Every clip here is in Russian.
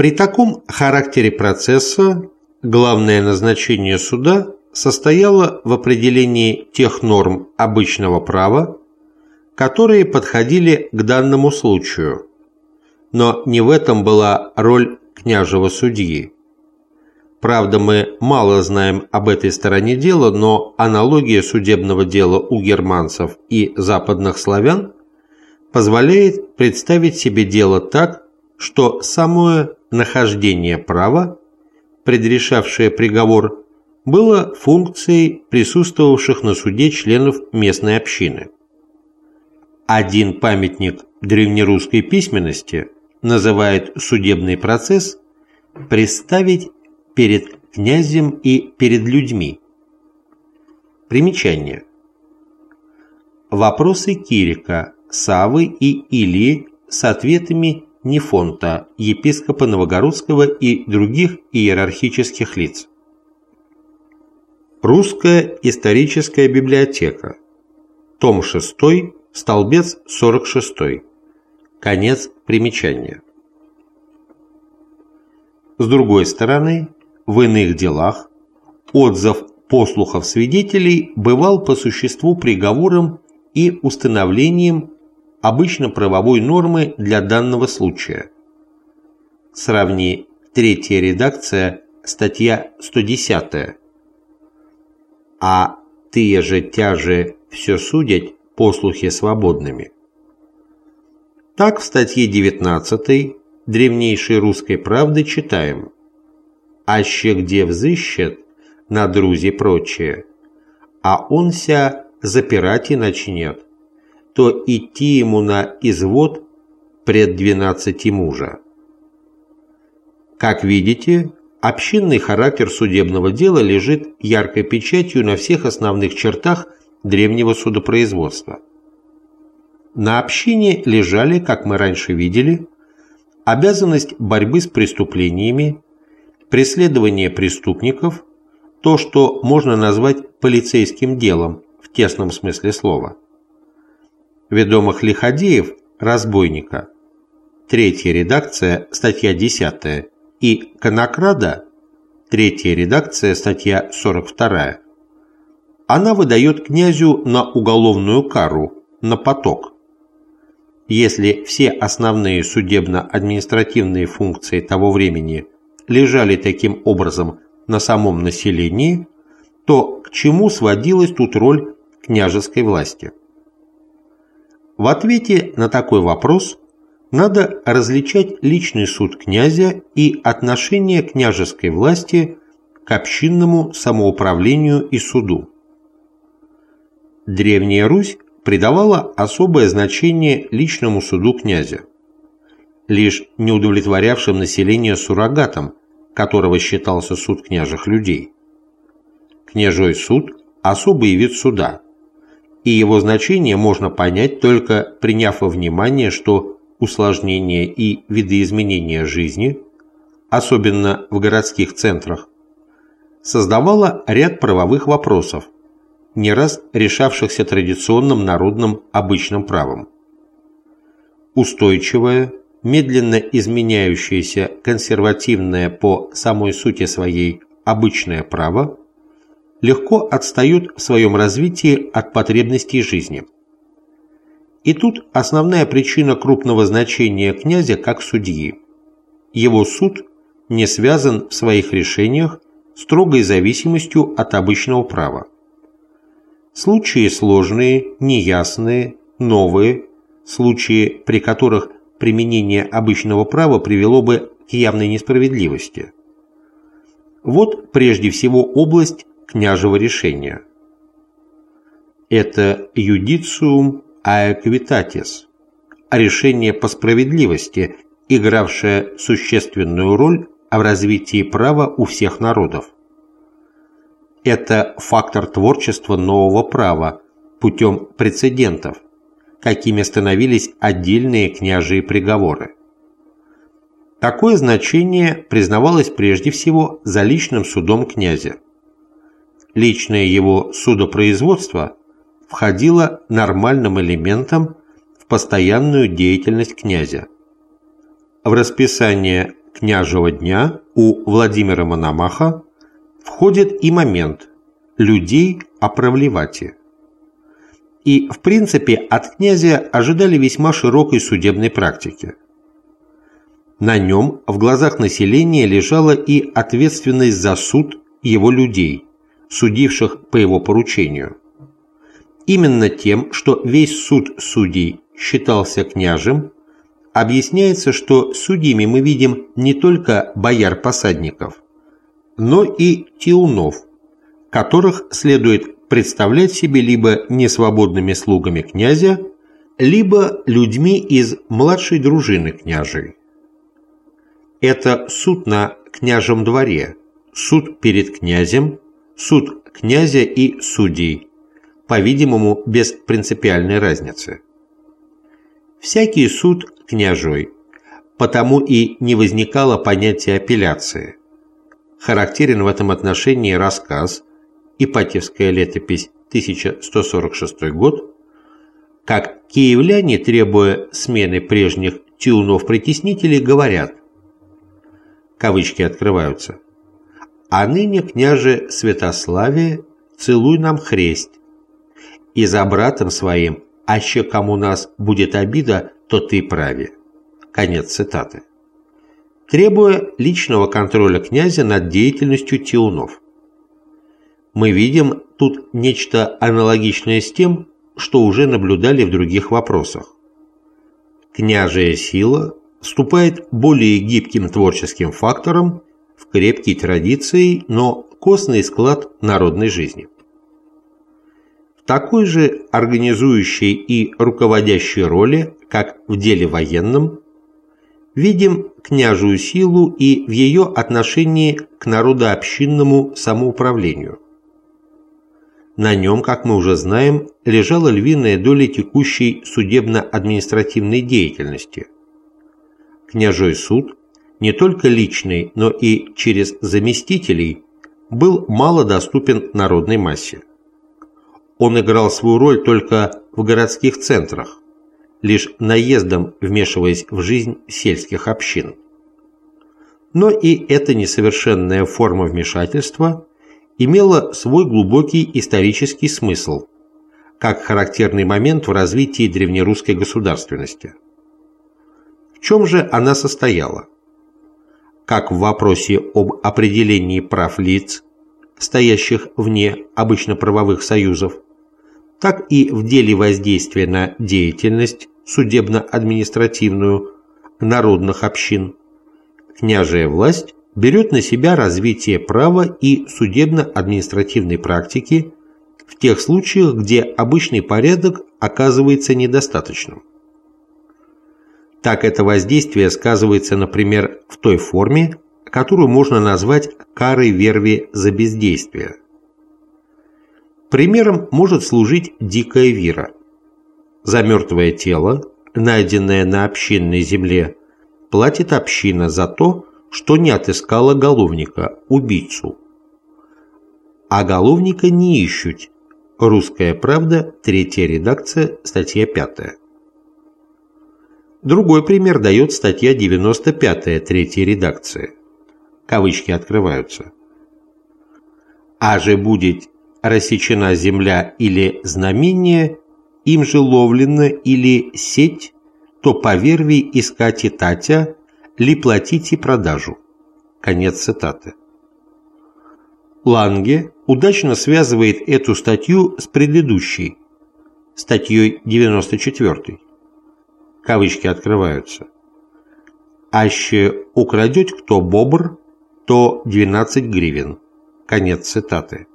При таком характере процесса главное назначение суда состояло в определении тех норм обычного права, которые подходили к данному случаю, но не в этом была роль княжего судьи. Правда, мы мало знаем об этой стороне дела, но аналогия судебного дела у германцев и западных славян позволяет представить себе дело так, что самое нахождение права, предрешавшее приговор, было функцией присутствовавших на суде членов местной общины. Один памятник древнерусской письменности называет судебный процесс представить перед князем и перед людьми. Примечание. Вопросы Кирика, Савы и Илии с ответами Нефонта, епископа Новогородского и других иерархических лиц. Русская историческая библиотека. Том 6, столбец 46. Конец примечания. С другой стороны, в иных делах отзыв послухов свидетелей бывал по существу приговором и установлением обычно правовой нормы для данного случая. Сравни третья редакция, статья 110 а тые же тяже все судять послухи свободными. Так в статье 19 древнейшей русской правды читаем «Аще где взыщет на друзи прочее, а он ся запирать и начнет, то идти ему на извод пред двенадцати мужа». Как видите, Общинный характер судебного дела лежит яркой печатью на всех основных чертах древнего судопроизводства. На общине лежали, как мы раньше видели, обязанность борьбы с преступлениями, преследование преступников, то, что можно назвать полицейским делом в тесном смысле слова. Ведомых лиходеев, разбойника, третья редакция, статья 10 и Конокрада, третья редакция, статья 42, она выдает князю на уголовную кару, на поток. Если все основные судебно-административные функции того времени лежали таким образом на самом населении, то к чему сводилась тут роль княжеской власти? В ответе на такой вопрос надо различать личный суд князя и отношение княжеской власти к общинному самоуправлению и суду. Древняя Русь придавала особое значение личному суду князя, лишь неудовлетворявшим население суррогатом, которого считался суд княжих людей. Княжой суд – особый вид суда, и его значение можно понять только приняв во внимание, что усложнения и видоизменения жизни, особенно в городских центрах, создавала ряд правовых вопросов, не раз решавшихся традиционным народным обычным правом. Устойчивое, медленно изменяющееся консервативное по самой сути своей обычное право легко отстают в своем развитии от потребностей жизни – и тут основная причина крупного значения князя как судьи. Его суд не связан в своих решениях строгой зависимостью от обычного права. Случаи сложные, неясные, новые, случаи, при которых применение обычного права привело бы к явной несправедливости. Вот прежде всего область княжего решения. Это юдициум аэквитатис, решение по справедливости, игравшее существенную роль в развитии права у всех народов. Это фактор творчества нового права путем прецедентов, какими становились отдельные княжие приговоры. Такое значение признавалось прежде всего за личным судом князя. Личное его судопроизводство входило нормальным элементом в постоянную деятельность князя. В расписание княжего дня у Владимира Мономаха входит и момент людей о правлевате. И, в принципе, от князя ожидали весьма широкой судебной практики. На нем в глазах населения лежала и ответственность за суд его людей, судивших по его поручению. Именно тем, что весь суд судей считался княжем, объясняется, что судьями мы видим не только бояр-посадников, но и тиунов, которых следует представлять себе либо несвободными слугами князя, либо людьми из младшей дружины княжей. Это суд на княжем дворе, суд перед князем, суд князя и судей, по-видимому, без принципиальной разницы. Всякий суд княжой, потому и не возникало понятия апелляции. Характерен в этом отношении рассказ Ипатьевская летопись 1146 год, как киевляне, требуя смены прежних тюнов-притеснителей, говорят, кавычки открываются, «А ныне, княже Святославие, целуй нам хресть, и за братом своим, аще кому нас будет обида, то ты праве». Конец цитаты. Требуя личного контроля князя над деятельностью тиунов. Мы видим тут нечто аналогичное с тем, что уже наблюдали в других вопросах. Княжая сила вступает более гибким творческим фактором в крепкие традиции, но костный склад народной жизни. В такой же организующей и руководящей роли, как в деле военном, видим княжую силу и в ее отношении к народообщинному самоуправлению. На нем, как мы уже знаем, лежала львиная доля текущей судебно-административной деятельности – княжой суд, не только личный, но и через заместителей, был мало доступен народной массе. Он играл свою роль только в городских центрах, лишь наездом вмешиваясь в жизнь сельских общин. Но и эта несовершенная форма вмешательства имела свой глубокий исторический смысл, как характерный момент в развитии древнерусской государственности – в чем же она состояла? Как в вопросе об определении прав лиц, стоящих вне обычно правовых союзов, так и в деле воздействия на деятельность судебно-административную народных общин. Княжая власть берет на себя развитие права и судебно-административной практики в тех случаях, где обычный порядок оказывается недостаточным. Так это воздействие сказывается, например, в той форме, которую можно назвать карой верви за бездействие. Примером может служить дикая вира. За мертвое тело, найденное на общинной земле, платит община за то, что не отыскала головника, убийцу. А головника не ищут. Русская правда, третья редакция, статья 5. Другой пример дает статья 95 третьей редакции. Кавычки открываются. «А же будет рассечена земля или знамение, им же ловлено или сеть, то по верви искать и татя, ли платите продажу». Конец цитаты. Ланге удачно связывает эту статью с предыдущей, статьей 94 кавычки открываются. «Аще украдет кто бобр, то 12 гривен». Конец цитаты.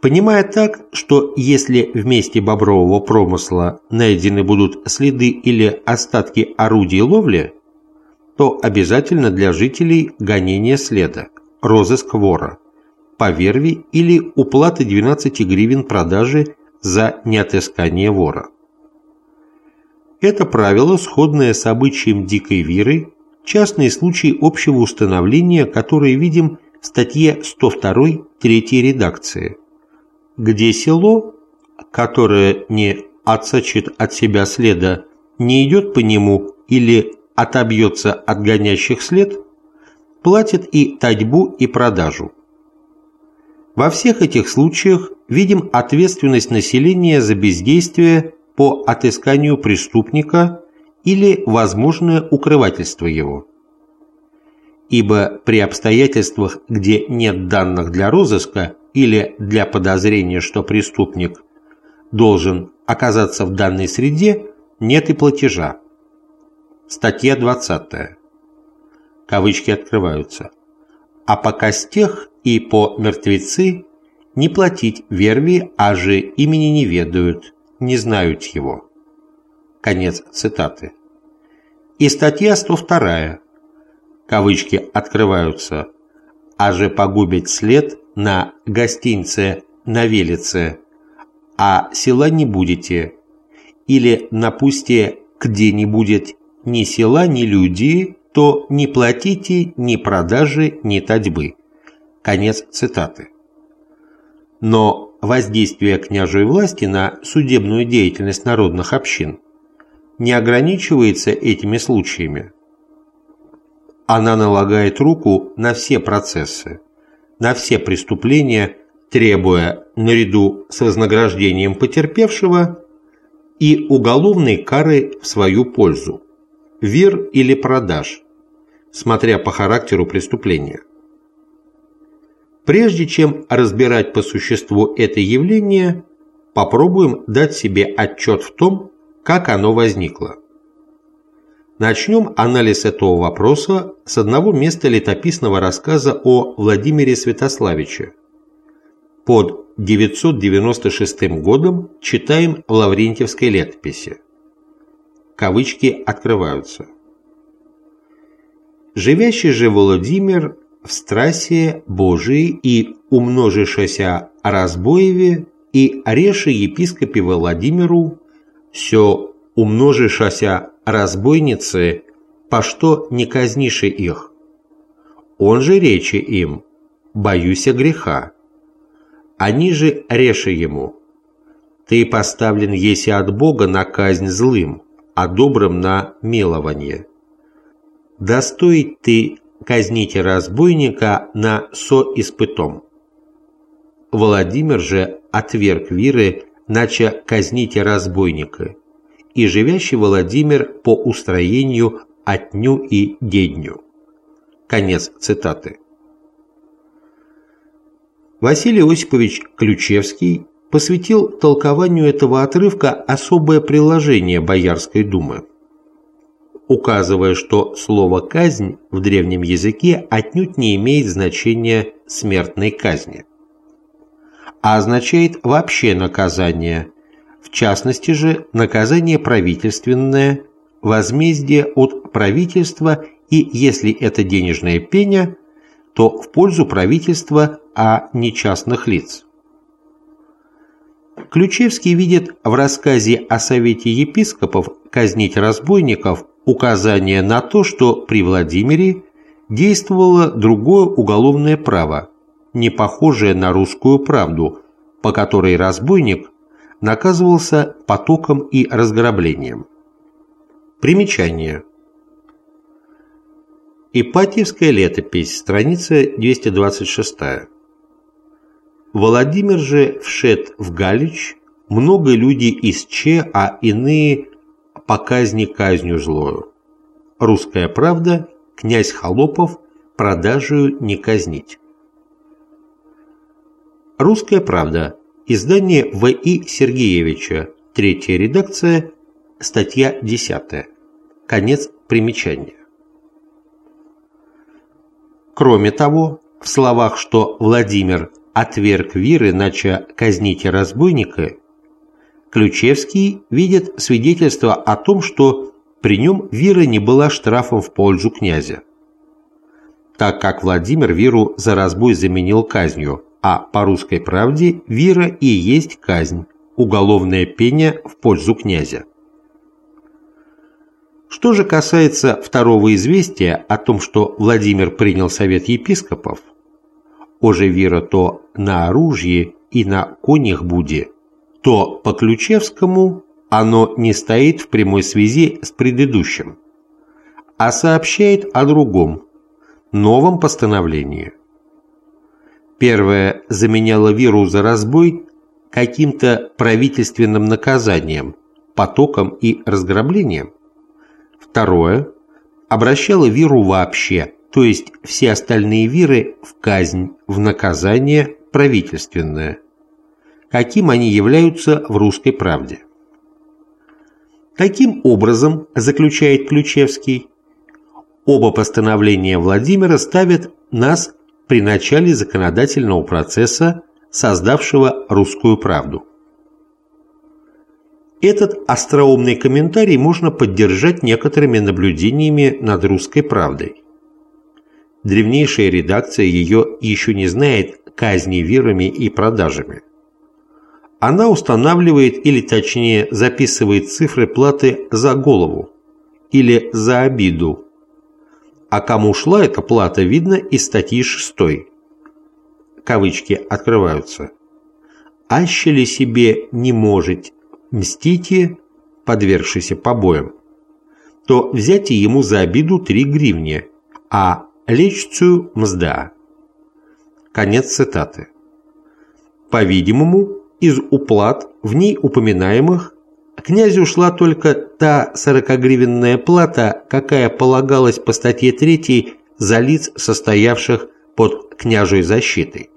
Понимая так, что если в бобрового промысла найдены будут следы или остатки орудий ловли, то обязательно для жителей гонение следа, розыск вора, по верви или уплата 12 гривен продажи за неотыскание вора. Это правило, сходное с обычаем дикой виры, частный случай общего установления, который видим в статье 102 третьей редакции, где село, которое не отсочит от себя следа, не идет по нему или отобьется от гонящих след, платит и татьбу, и продажу. Во всех этих случаях видим ответственность населения за бездействие по отысканию преступника или возможное укрывательство его. Ибо при обстоятельствах, где нет данных для розыска или для подозрения, что преступник должен оказаться в данной среде, нет и платежа. Статья 20. Кавычки открываются. А по костях и по мертвецы не платить верви, а же имени не ведают, не знают его. Конец цитаты. И статья 102. Кавычки открываются. А же погубить след на гостинце на Велице, а села не будете, или напусте где не будет ни села, ни люди, то не платите ни продажи, ни татьбы. Конец цитаты. Но воздействие княжей власти на судебную деятельность народных общин не ограничивается этими случаями. Она налагает руку на все процессы, на все преступления, требуя, наряду с вознаграждением потерпевшего, и уголовной кары в свою пользу, вир или продаж, смотря по характеру преступления. Прежде чем разбирать по существу это явление, попробуем дать себе отчет в том, как оно возникло. Начнем анализ этого вопроса с одного места летописного рассказа о Владимире Святославиче. Под 996 годом читаем в Лаврентьевской летописи. Кавычки открываются. Живящий же Владимир в страсе Божией и умножившееся разбоеве и реше епископе Владимиру все умножившееся разбойницы, по что не казнише их. Он же речи им, боюся греха. Они же реше ему, ты поставлен еси от Бога на казнь злым, а добрым на милование. Достоить ты казните разбойника на соиспытом. Владимир же отверг виры, нача казните разбойника, и живящий Владимир по устроению отню и дедню. Конец цитаты. Василий Осипович Ключевский посвятил толкованию этого отрывка особое приложение Боярской думы указывая, что слово «казнь» в древнем языке отнюдь не имеет значения смертной казни, а означает вообще наказание, в частности же наказание правительственное, возмездие от правительства и, если это денежная пеня, то в пользу правительства, а не частных лиц. Ключевский видит в рассказе о Совете епископов казнить разбойников указание на то, что при Владимире действовало другое уголовное право, не похожее на русскую правду, по которой разбойник наказывался потоком и разграблением. Примечание. Ипатьевская летопись, страница 226. Владимир же вшед в Галич, много людей из Че, а иные по казни казнью злою. Русская правда, князь Холопов, продажу не казнить. Русская правда. Издание В.И. Сергеевича. Третья редакция. Статья 10. Конец примечания. Кроме того, в словах, что Владимир отверг виры, нача казните разбойника, Ключевский видит свидетельство о том, что при нем Вира не была штрафом в пользу князя. Так как Владимир Виру за разбой заменил казнью, а по русской правде Вира и есть казнь, уголовное пение в пользу князя. Что же касается второго известия о том, что Владимир принял совет епископов, «Оже Вира то на оружие и на конях буде», то по Ключевскому оно не стоит в прямой связи с предыдущим. а сообщает о другом, новом постановлении. Первое заменяло виру за разбой каким-то правительственным наказанием, потоком и разграблением. Второе обращало виру вообще, то есть все остальные виры в казнь, в наказание правительственное, каким они являются в русской правде. Таким образом, заключает Ключевский, оба постановления Владимира ставят нас при начале законодательного процесса, создавшего русскую правду. Этот остроумный комментарий можно поддержать некоторыми наблюдениями над русской правдой. Древнейшая редакция ее еще не знает казни вирами и продажами. Она устанавливает или точнее записывает цифры платы за голову или за обиду. А кому шла эта плата, видно из статьи 6. Кавычки открываются. «Аще ли себе не может мстите, подвергшийся побоям, то взять ему за обиду 3 гривни, а лечцию мзда». Конец цитаты. По-видимому, из уплат в ней упоминаемых. Князю шла только та сорокагривенная плата, какая полагалась по статье 3 за лиц, состоявших под княжей защитой.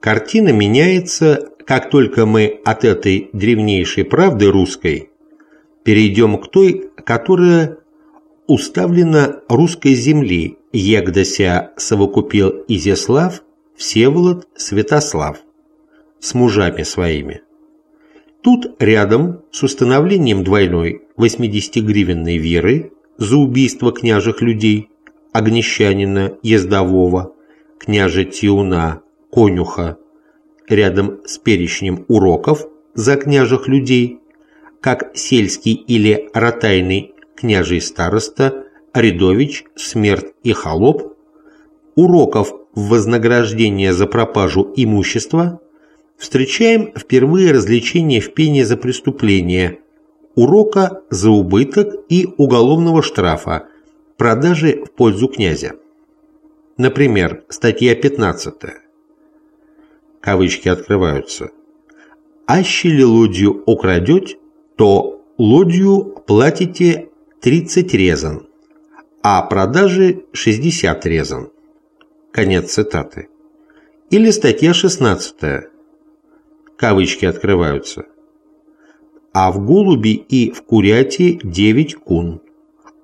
Картина меняется, как только мы от этой древнейшей правды русской перейдем к той, которая уставлена русской земли, егдася совокупил Изяслав, Всеволод, Святослав с мужами своими. Тут рядом с установлением двойной 80-гривенной веры за убийство княжих людей, огнещанина, ездового, княжа Тиуна, конюха, рядом с перечнем уроков за княжих людей, как сельский или ротайный княжий староста, рядович, смерть и холоп, уроков в вознаграждение за пропажу имущества – встречаем впервые развлечение в пене за преступление, урока за убыток и уголовного штрафа, продажи в пользу князя. Например, статья 15. Кавычки открываются. «Аще ли лодью украдете, то лодью платите 30 резан, а продажи 60 резан». Конец цитаты. Или статья 16 кавычки открываются. А в голуби и в куряти 9 кун,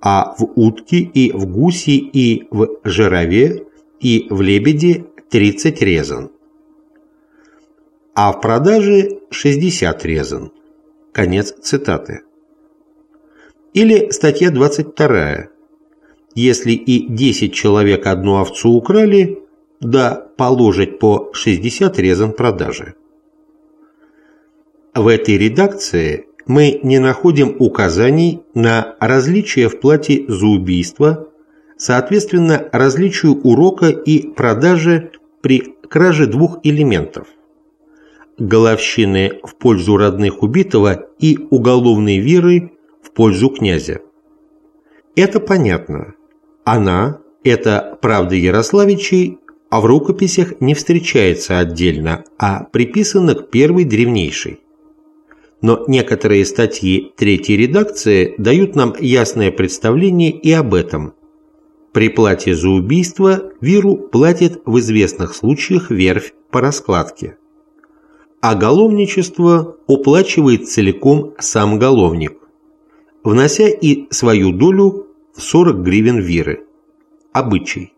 а в утке и в гуси и в жирове и в лебеде 30 резан, а в продаже 60 резан. Конец цитаты. Или статья 22. Если и 10 человек одну овцу украли, да положить по 60 резан продажи. В этой редакции мы не находим указаний на различия в плате за убийство, соответственно различию урока и продажи при краже двух элементов – головщины в пользу родных убитого и уголовной веры в пользу князя. Это понятно. Она, это правда Ярославичей, а в рукописях не встречается отдельно, а приписана к первой древнейшей но некоторые статьи третьей редакции дают нам ясное представление и об этом. При плате за убийство Виру платит в известных случаях верфь по раскладке. А головничество уплачивает целиком сам головник, внося и свою долю в 40 гривен Виры. Обычай.